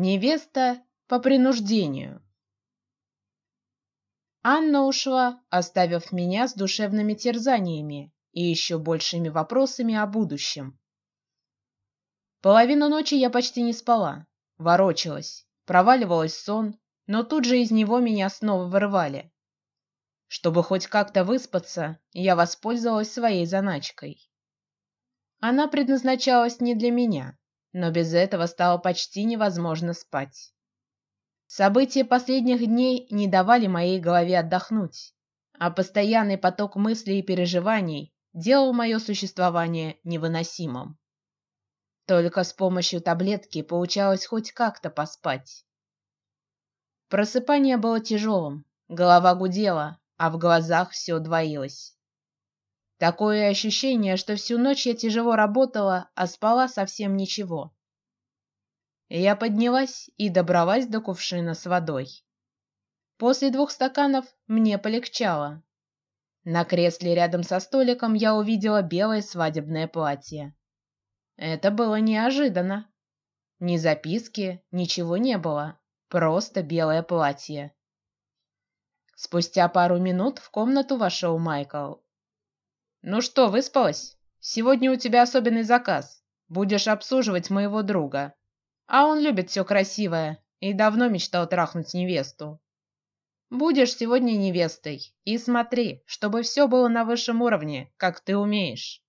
Невеста по принуждению. Анна ушла, оставив меня с душевными терзаниями и еще большими вопросами о будущем. Половину ночи я почти не спала, ворочалась, проваливалась сон, но тут же из него меня снова вырывали. Чтобы хоть как-то выспаться, я воспользовалась своей заначкой. Она предназначалась не для меня, но без этого стало почти невозможно спать. События последних дней не давали моей голове отдохнуть, а постоянный поток мыслей и переживаний делал мое существование невыносимым. Только с помощью таблетки получалось хоть как-то поспать. Просыпание было тяжелым, голова гудела, а в глазах все двоилось. Такое ощущение, что всю ночь я тяжело работала, а спала совсем ничего. Я поднялась и добралась до кувшина с водой. После двух стаканов мне полегчало. На кресле рядом со столиком я увидела белое свадебное платье. Это было неожиданно. Ни записки, ничего не было, просто белое платье. Спустя пару минут в комнату вошел Майкл. Ну что, выспалась? Сегодня у тебя особенный заказ. Будешь обслуживать моего друга, а он любит все красивое и давно мечтал трахнуть невесту. Будешь сегодня невестой и смотри, чтобы все было на высшем уровне, как ты умеешь.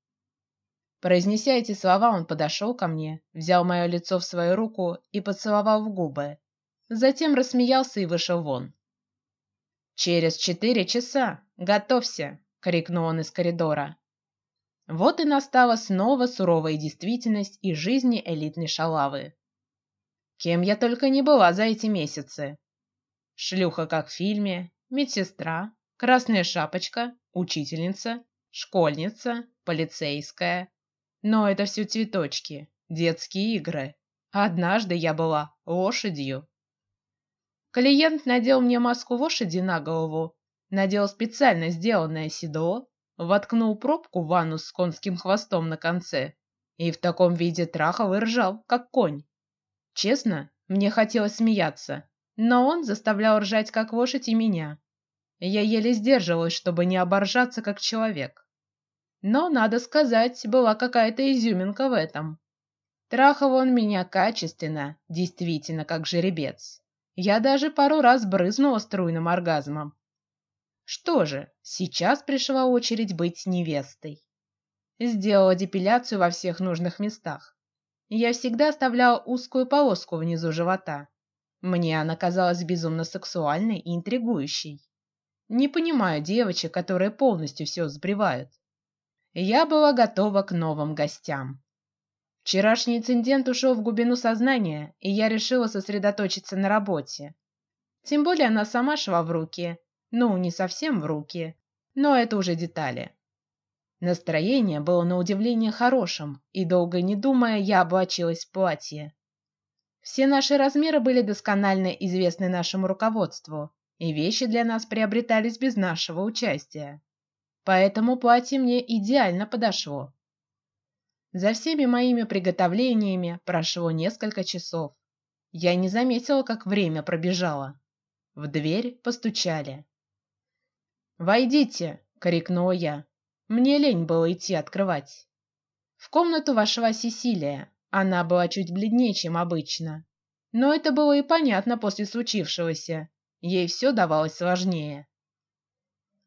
Произнеся эти слова, он подошел ко мне, взял мое лицо в свою руку и поцеловал в губы. Затем рассмеялся и вышел вон. Через четыре часа готовься, крикнул он из коридора. Вот и настала снова суровая действительность и жизни элитной шалавы. Кем я только не была за эти месяцы. Шлюха, как в фильме, медсестра, красная шапочка, учительница, школьница, полицейская. Но это все цветочки, детские игры. Однажды я была лошадью. Клиент надел мне маску лошади на голову надел специально сделанное седло, воткнул пробку в ванну с конским хвостом на конце и в таком виде трахал и ржал, как конь. Честно, мне хотелось смеяться, но он заставлял ржать как лошадь и меня. Я еле сдерживалась, чтобы не оборжаться как человек. Но надо сказать, была какая-то изюминка в этом. Трахал он меня качественно, действительно как жеребец. Я даже пару раз брызнула струйным оргазмом, что же, сейчас пришла очередь быть невестой. Сделала депиляцию во всех нужных местах. Я всегда оставляла узкую полоску внизу живота. Мне она казалась безумно сексуальной и интригующей. Не понимаю девочек, которые полностью все сбривают. Я была готова к новым гостям. Вчерашний инцидент ушел в глубину сознания, и я решила сосредоточиться на работе. Тем более она сама шла в руки, ну, не совсем в руки, но это уже детали. Настроение было на удивление хорошим, и долго не думая, я облачилась в платье. Все наши размеры были досконально известны нашему руководству, и вещи для нас приобретались без нашего участия. Поэтому платье мне идеально подошло. За всеми моими приготовлениями прошло несколько часов. Я не заметила, как время пробежало. В дверь постучали. Войдите, крикнула я. Мне лень было идти открывать. В комнату вошла Сесилия. Она была чуть бледнее, чем обычно, но это было и понятно после случившегося. Ей все давалось сложнее.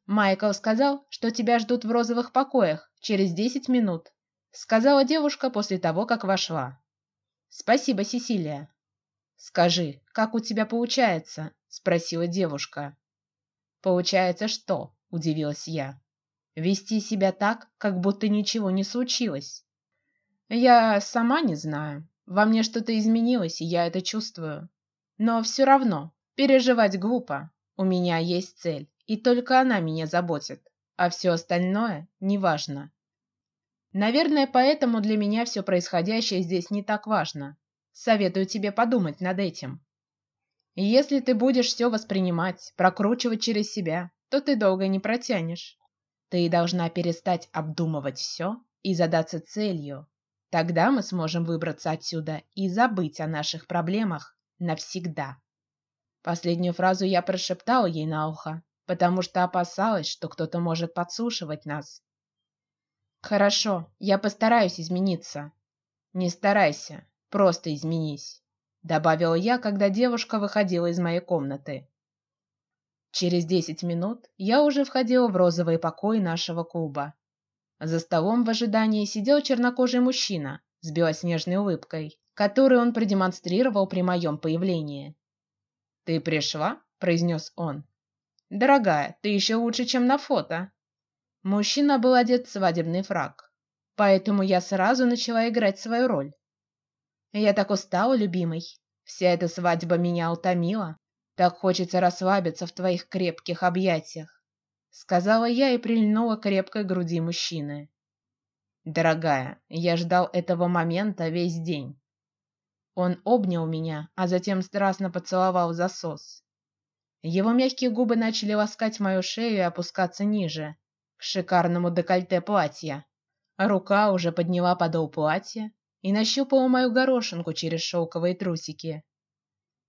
Майкл сказал, что тебя ждут в розовых покоях через десять минут, сказала девушка после того, как вошла. Спасибо, Сесилия. Скажи, как у тебя получается? спросила девушка. Получается что? Удивилась я. Вести себя так, как будто ничего не случилось. Я сама не знаю. Во мне что-то изменилось, и я это чувствую. Но все равно переживать глупо. У меня есть цель, и только она меня заботит, а все остальное неважно. Наверное, поэтому для меня все происходящее здесь не так важно. Советую тебе подумать над этим. И если ты будешь все воспринимать, прокручивать через себя, то ты долго не протянешь. Ты должна перестать обдумывать все и задаться целью. Тогда мы сможем выбраться отсюда и забыть о наших проблемах навсегда. Последнюю фразу я прошептала ей на ухо, потому что опасалась, что кто-то может подслушивать нас. Хорошо, я постараюсь измениться. Не старайся, просто изменись, добавила я, когда девушка выходила из моей комнаты. Через десять минут я уже входила в розовый покой нашего клуба. За столом в ожидании сидел чернокожий мужчина с белоснежной улыбкой, которую он продемонстрировал при моем появлении. Ты пришла, произнес он. Дорогая, ты еще лучше, чем на фото. Мужчина был одет в свадебный фрак, поэтому я сразу начала играть свою роль. Я так устала, любимый. Вся эта свадьба меня утомила. Так хочется расслабиться в твоих крепких объятиях, сказала я и прильнула к крепкой груди мужчины. Дорогая, я ждал этого момента весь день. Он обнял меня, а затем страстно поцеловал засос. Его мягкие губы начали ласкать мою шею и опускаться ниже, к шикарному декольте платья. Рука уже подняла подол платья и нащупала мою горошинку через шелковые трусики.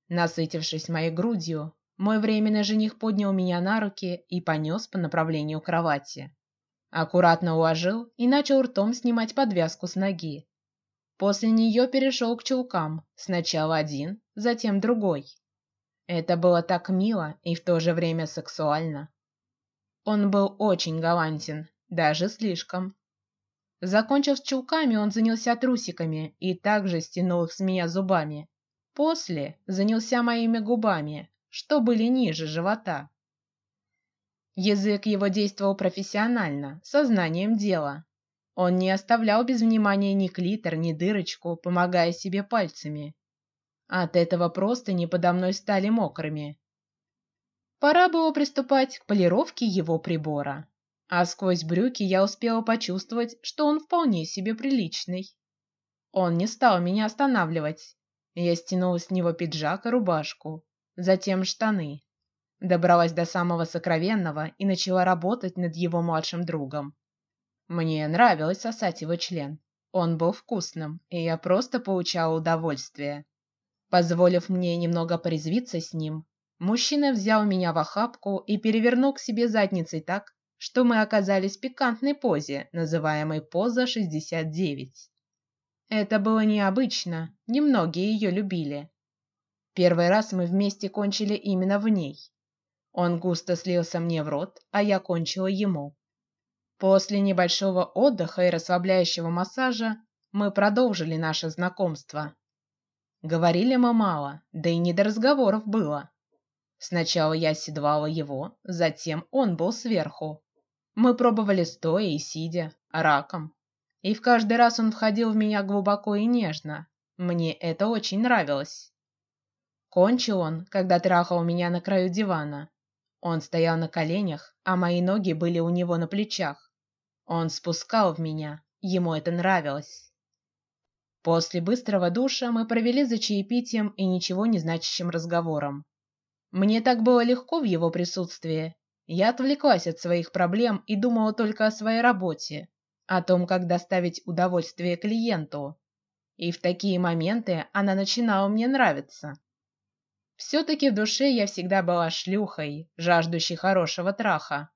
Насытившись моей грудью, мой временный жених поднял меня на руки и понес по направлению кровати. Аккуратно уложил и начал ртом снимать подвязку с ноги. После нее перешел к чулкам, сначала один, затем другой. Это было так мило и в то же время сексуально. Он был очень галантен, даже слишком. Закончив с чулками, он занялся трусиками и также стянул их с меня зубами. После занялся моими губами, что были ниже живота. Язык его действовал профессионально, сознанием дела. Он не оставлял без внимания ни клитор, ни дырочку, помогая себе пальцами. От этого просто не подо мной стали мокрыми. Пора было приступать к полировке его прибора. А сквозь брюки я успела почувствовать, что он вполне себе приличный. Он не стал меня останавливать. Я стянула с него пиджак и рубашку, затем штаны, добралась до самого сокровенного и начала работать над его младшим другом. Мне нравилось сосать его член. Он был вкусным, и я просто получала удовольствие. Позволив мне немного порезвиться с ним, Мужчина взял меня в охапку и перевернул к себе задницей так, что мы оказались в пикантной позе, называемой поза 69. Это было необычно, немногие ее любили. Первый раз мы вместе кончили именно в ней. Он густо слился мне в рот, а я кончила ему. После небольшого отдыха и расслабляющего массажа мы продолжили наше знакомство. Говорили мы мало, да и не до разговоров было. Сначала я седлала его, затем он был сверху. Мы пробовали стоя и сидя, раком, и в каждый раз он входил в меня глубоко и нежно. Мне это очень нравилось. Кончил он, когда трахал меня на краю дивана. Он стоял на коленях, а мои ноги были у него на плечах. Он спускал в меня, ему это нравилось. После быстрого душа мы провели за чаепитием и ничего не значащим разговором. Мне так было легко в его присутствии. Я отвлеклась от своих проблем и думала только о своей работе, о том, как доставить удовольствие клиенту. И в такие моменты она начинала мне нравиться. Все-таки в душе я всегда была шлюхой, жаждущей хорошего траха.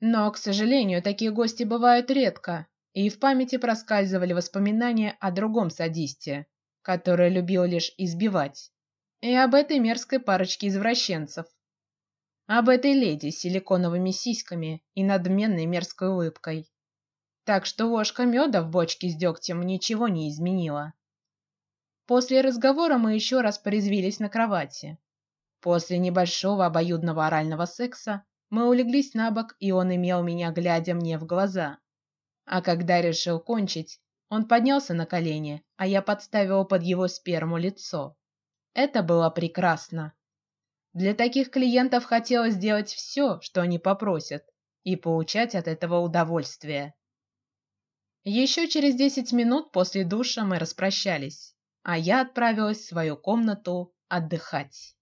Но, к сожалению, такие гости бывают редко, и в памяти проскальзывали воспоминания о другом садисте, который любил лишь избивать и об этой мерзкой парочке извращенцев, об этой леди с силиконовыми сиськами и надменной мерзкой улыбкой. Так что ложка меда в бочке с дегтем ничего не изменила. После разговора мы еще раз порезвились на кровати. После небольшого обоюдного орального секса мы улеглись на бок, и он имел меня, глядя мне в глаза. А когда решил кончить, он поднялся на колени, а я подставила под его сперму лицо. Это было прекрасно. Для таких клиентов хотелось сделать все, что они попросят, и получать от этого удовольствие. Еще через десять минут после душа мы распрощались, а я отправилась в свою комнату отдыхать.